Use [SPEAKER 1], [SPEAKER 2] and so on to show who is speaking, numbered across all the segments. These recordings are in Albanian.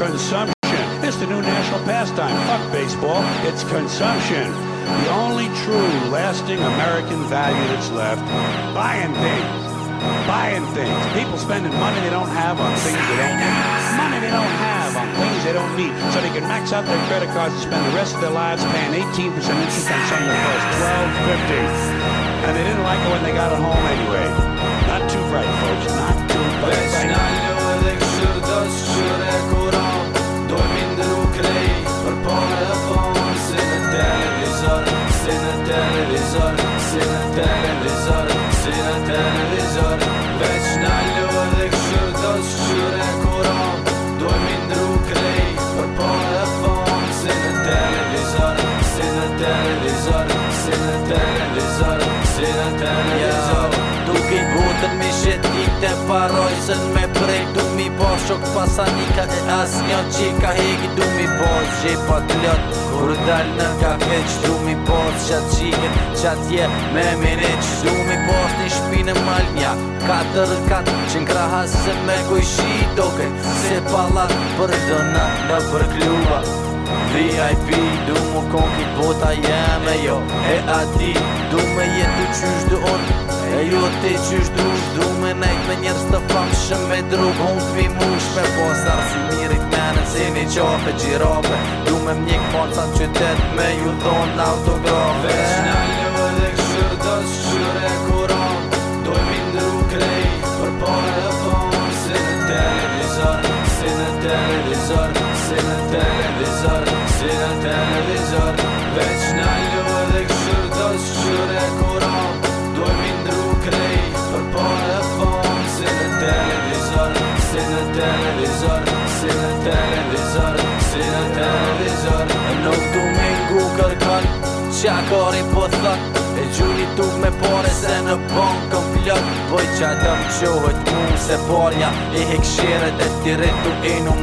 [SPEAKER 1] consumption. It's the new national pastime. Fuck baseball. It's consumption. The only true lasting American value that's left, buying things. Buying things. People spending money they don't have on things they don't need. Money they don't have on things they don't need. So they can max out their credit cards and spend the rest of their lives paying 18% interest on something that costs 1250. And they didn't like it when they got it home anyway. Not too bright, folks. Not too bright.
[SPEAKER 2] Paroj se me prek du mi bo shok pasanika nika As një qika hegi du mi bo që pa të lot Kur dal në kafe du mi bo që atë qike që je me mene du mi bo së një shpinë mal nja Katër katë që në kraha se me kujshi doke Se palat për dëna në për kluba VIP, du mu kon kit bota jeme jo E ati, du me jetu qysh du orë E ju ti që dush Du me nejt me njërës të fëmë Shëm me drugë Unë të mi mush me posë Arës i mirit me në cini qofë gjirope Du me më njëkë fëmë qytet Me ju thonë në autografe Vesh në një dhe këshërë Do së shërë e kuronë Do i mindë Për pojë dhe fëmë Se në televizor Se në televizor Se në televizor Se në televizor qa kori po të thot E gjuni tuk me pare se në bon këm flot Poj qa të më qohet mu se parja E hek shiret e të rritu e në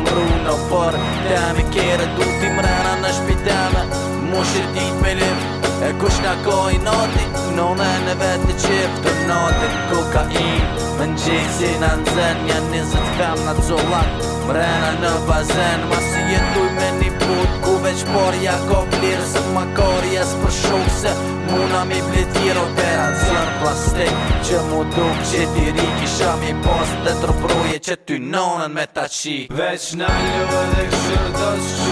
[SPEAKER 2] në për temi kere du t'i mrena në shpiteme Mu shi t'i me lift E kush nga ko nati Në në në vetë të qipë të nati Ko më në gjithë Në në zënë një një kam në të Mrena në bazen Masi jetu i me put Ku veç borja ko klirë Se ma për shumë Se muna mi blitir operacion plastik Që mu duk që ti kisha mi post Dhe tërpruje që ty nonën me ta qi Veç na ljubë dhe këshirë të shumë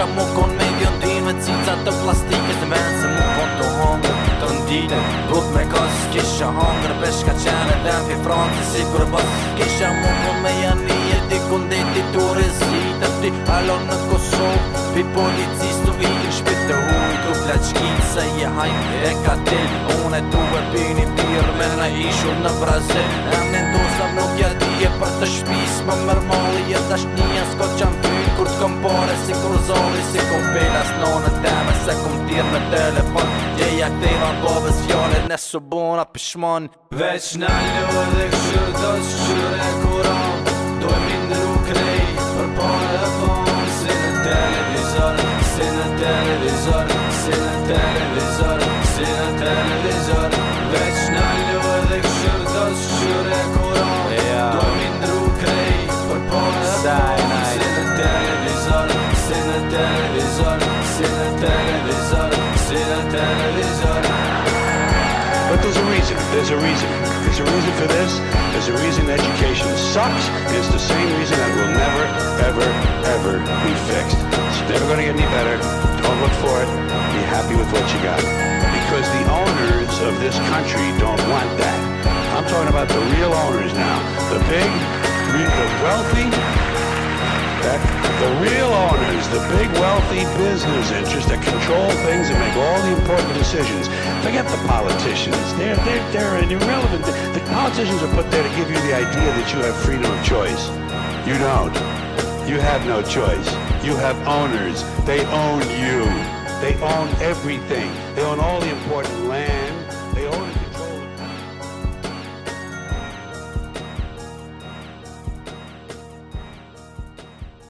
[SPEAKER 2] Qa mu kon me vjën me cica të plastike të venë Se mu kon po të hongër të ndite Rut me kës kisha hongër Peshka qene dhe në pifronë të si kur bës Kisha mu kon me janë i e ti kunditi të rezite Ti halon në Kosovë Pi policistë të vikin shpit të huj Tu plaqkin se je hajnë e ka të të Unë e tu e pini Pirë me në ishur në vraze E më në ndosa më kja di e për të shpis Më mërmalli e dashnija s'ko qanë Kur t'kom pare si kur zonë Si ku përnës nonën dërme Se ku po të të të lepon Jeja të i vanë po vizionit Nesu bëna për shmon Vec në një dhe këshu të shqyri But there's a reason, there's a reason. There's a reason for this,
[SPEAKER 1] there's a reason education sucks, and it's the same reason that will never, ever, ever be fixed. It's never gonna get any better. Don't look for it. Be happy with what you got. Because the owners of this country don't want that. I'm talking about the real owners now. The big, the wealthy, that the real owners is the big wealthy business interests that control things and make all the important decisions. Forget the politicians. They're, they're, they're irrelevant. The, the politicians are put there to give you the idea that you have freedom of choice. You don't. You have no choice. You have owners. They own you. They own everything. They own all the important